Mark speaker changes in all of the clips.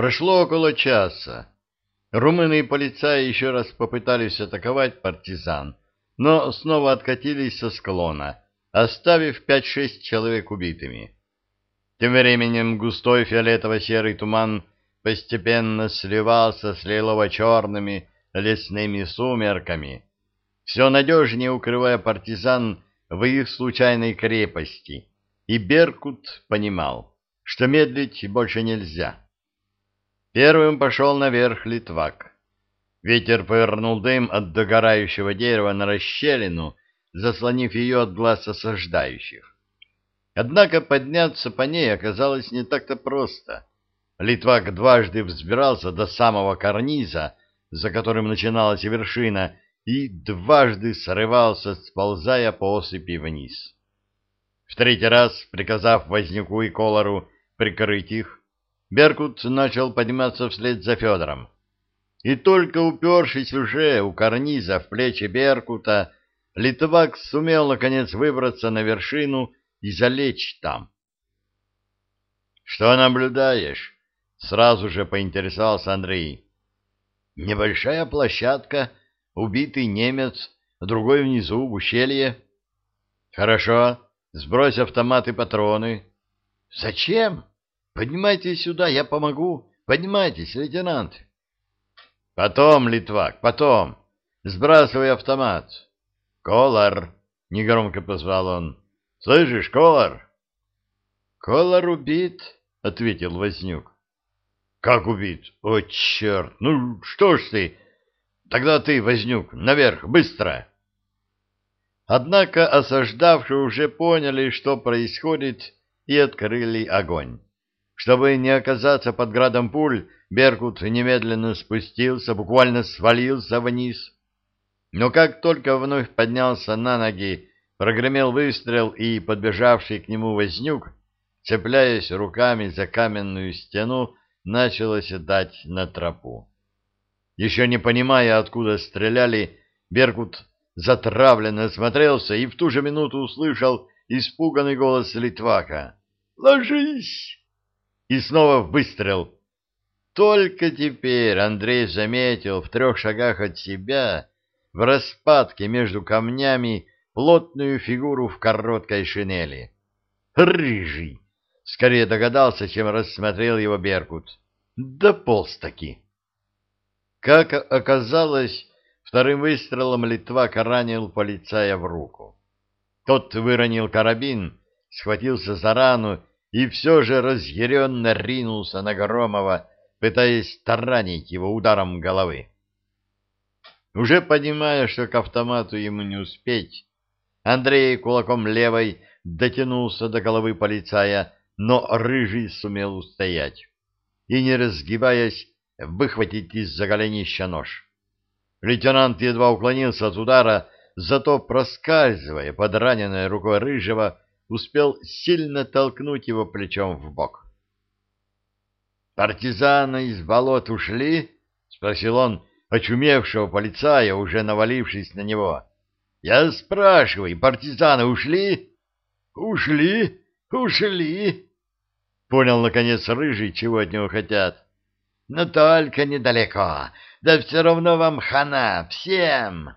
Speaker 1: Прошло около часа. Румыны и полицаи еще раз попытались атаковать партизан, но снова откатились со склона, оставив пять-шесть человек убитыми. Тем временем густой фиолетово-серый туман постепенно сливался с лилово-черными лесными сумерками, все надежнее укрывая партизан в их случайной крепости, и Беркут понимал, что медлить больше нельзя. Первым пошел наверх Литвак. Ветер повернул дым от догорающего дерева на расщелину, заслонив ее от глаз осаждающих. Однако подняться по ней оказалось не так-то просто. Литвак дважды взбирался до самого карниза, за которым начиналась вершина, и дважды срывался, сползая по осыпи вниз. В третий раз, приказав Вознюку и Колору прикрыть их, Беркут начал подниматься вслед за Федором. И только упершись уже у карниза в плечи Беркута, Литвак сумел, наконец, выбраться на вершину и залечь там. — Что наблюдаешь? — сразу же поинтересовался Андрей. — Небольшая площадка, убитый немец, другой внизу, в ущелье. — Хорошо, сбрось автомат и патроны. — Зачем? Поднимайтесь сюда, я помогу. Поднимайтесь, лейтенант. — Потом, Литвак, потом. Сбрасывай автомат. — Колор, — негромко позвал он. — Слышишь, Колор? — Колор убит, — ответил Вознюк. — Как убит? О, черт! Ну, что ж ты... Тогда ты, Вознюк, наверх, быстро! Однако осаждавшие уже поняли, что происходит, и открыли огонь. Чтобы не оказаться под градом пуль, Беркут немедленно спустился, буквально свалился вниз. Но как только вновь поднялся на ноги, прогремел выстрел, и подбежавший к нему Вознюк, цепляясь руками за каменную стену, начал оседать на тропу. Еще не понимая, откуда стреляли, Беркут затравленно смотрелся и в ту же минуту услышал испуганный голос Литвака. «Ложись!» И снова выстрел. Только теперь Андрей заметил в трех шагах от себя, в распадке между камнями, плотную фигуру в короткой шинели. «Рыжий!» Скорее догадался, чем рассмотрел его Беркут. Да полз-таки. Как оказалось, вторым выстрелом Литвак ранил полицая в руку. Тот выронил карабин, схватился за рану и все же разъяренно ринулся на Громова, пытаясь таранить его ударом головы. Уже понимая, что к автомату ему не успеть, Андрей кулаком левой дотянулся до головы полицая, но Рыжий сумел устоять и, не разгибаясь, выхватить из-за голенища нож. Лейтенант едва уклонился от удара, зато, проскальзывая под раненой рукой Рыжего, успел сильно толкнуть его плечом в бок. «Партизаны из болот ушли?» — спросил он, очумевшего полицая, уже навалившись на него. «Я спрашиваю, партизаны ушли?» «Ушли? Ушли?» Понял, наконец, Рыжий, чего от него хотят. Но только недалеко. Да все равно вам хана, всем.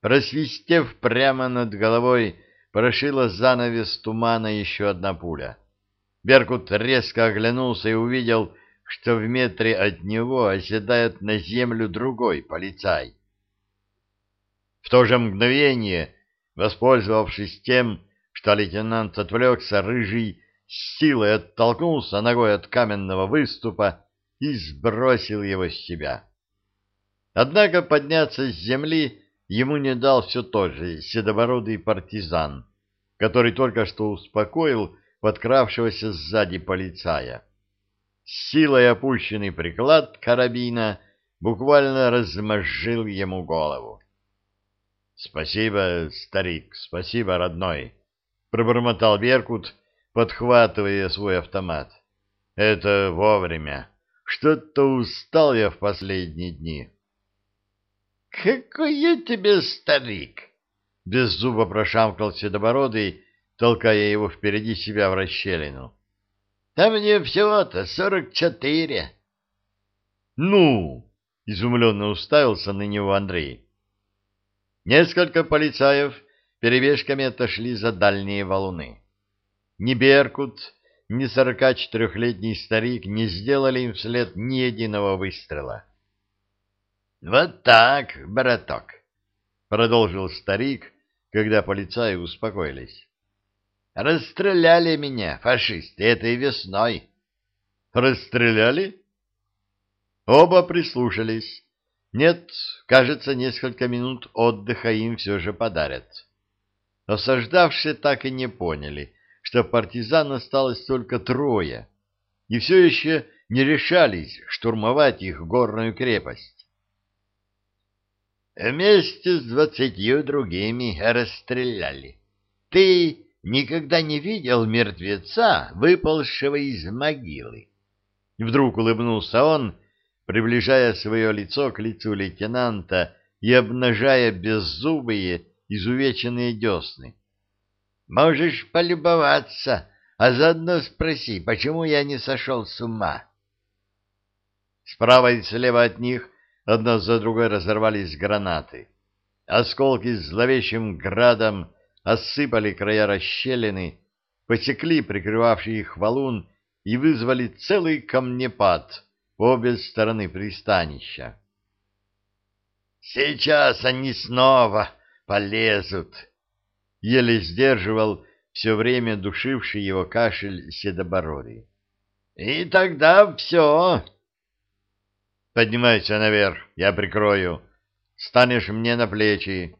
Speaker 1: Просвистев прямо над головой, прошила занавес тумана еще одна пуля. Беркут резко оглянулся и увидел, что в метре от него оседает на землю другой полицай. В то же мгновение, воспользовавшись тем, что лейтенант отвлекся, рыжий с силой оттолкнулся ногой от каменного выступа и сбросил его с себя. Однако подняться с земли ему не дал все тот же седобородый партизан, который только что успокоил подкравшегося сзади полицая. С силой опущенный приклад карабина буквально размозжил ему голову. — Спасибо, старик, спасибо, родной, — пробормотал Беркут, подхватывая свой автомат. — Это вовремя. Что-то устал я в последние дни. — Какой я тебе старик! — без зуба прошамкал Седобородый, толкая его впереди себя в расщелину.
Speaker 2: — А мне всего-то сорок четыре.
Speaker 1: Ну, изумленно уставился на него Андрей. Несколько полицаев перебежками отошли за дальние валуны. Ни Беркут, ни сорока четырехлетний старик не сделали им вслед ни единого выстрела.
Speaker 2: — Вот так, браток, —
Speaker 1: продолжил старик, когда полицаи успокоились.
Speaker 2: — Расстреляли меня, фашисты, этой весной.
Speaker 1: — Расстреляли? Оба прислушались. Нет, кажется, несколько минут отдыха им все же подарят. Осаждавшие так и не поняли, что партизан осталось только трое, и все еще не решались штурмовать их горную крепость.
Speaker 2: Вместе с двадцатью другими расстреляли. Ты никогда не видел мертвеца, выползшего из могилы?
Speaker 1: Вдруг улыбнулся он, приближая свое лицо к лицу лейтенанта и обнажая беззубые, изувеченные десны.
Speaker 2: Можешь полюбоваться, а заодно спроси, почему я не сошел с ума.
Speaker 1: Справа и слева от них одна за другой разорвались гранаты. Осколки с зловещим градом осыпали края расщелины, посекли прикрывавший их валун и вызвали целый камнепад по обе стороны пристанища.
Speaker 2: «Сейчас они снова полезут!»
Speaker 1: еле сдерживал все время душивший его кашель седобородый.
Speaker 2: — И тогда все.
Speaker 1: — Поднимайся наверх, я прикрою. Станешь мне на плечи.